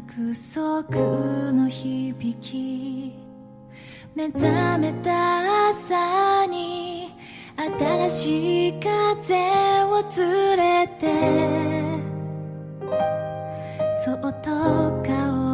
約束の響き目覚めた朝に新しい風を連れてそっと顔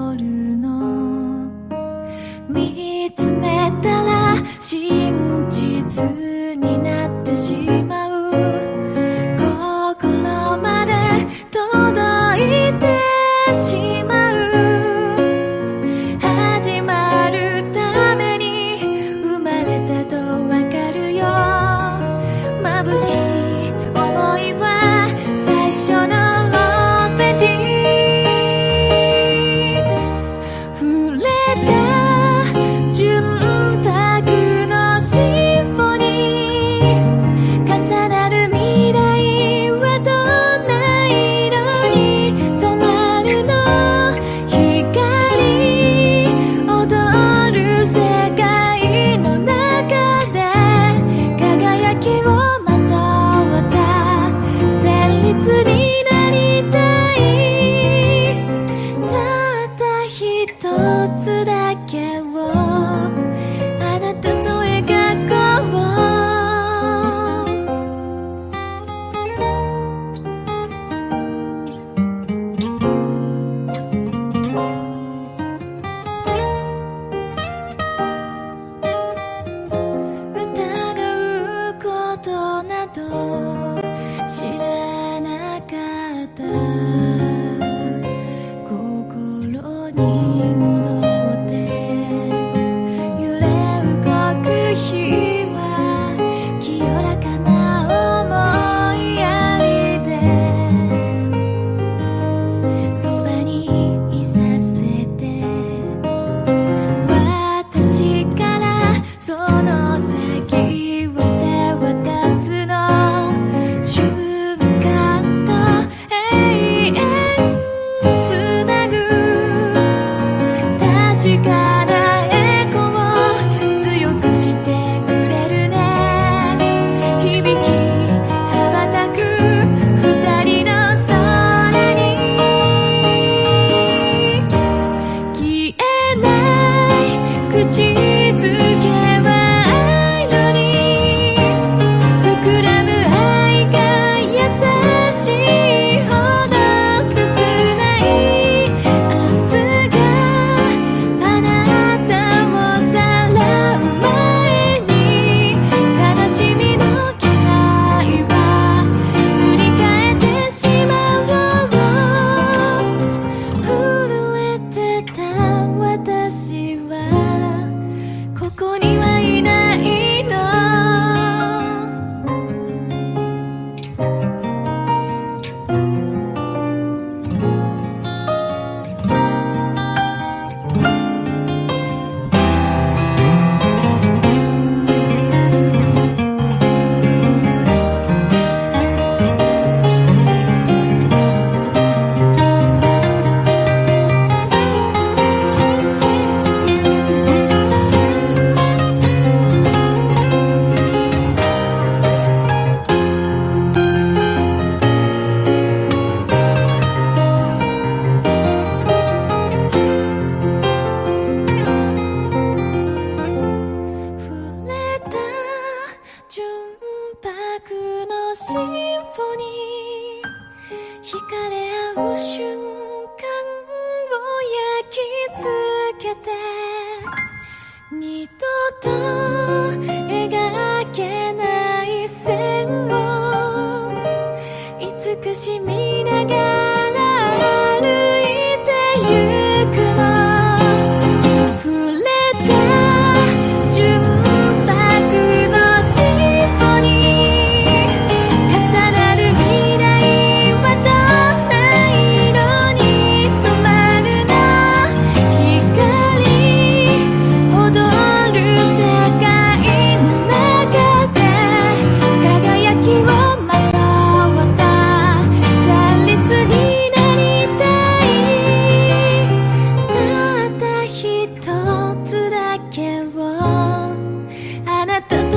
瞬間を焼き付けて二度と The.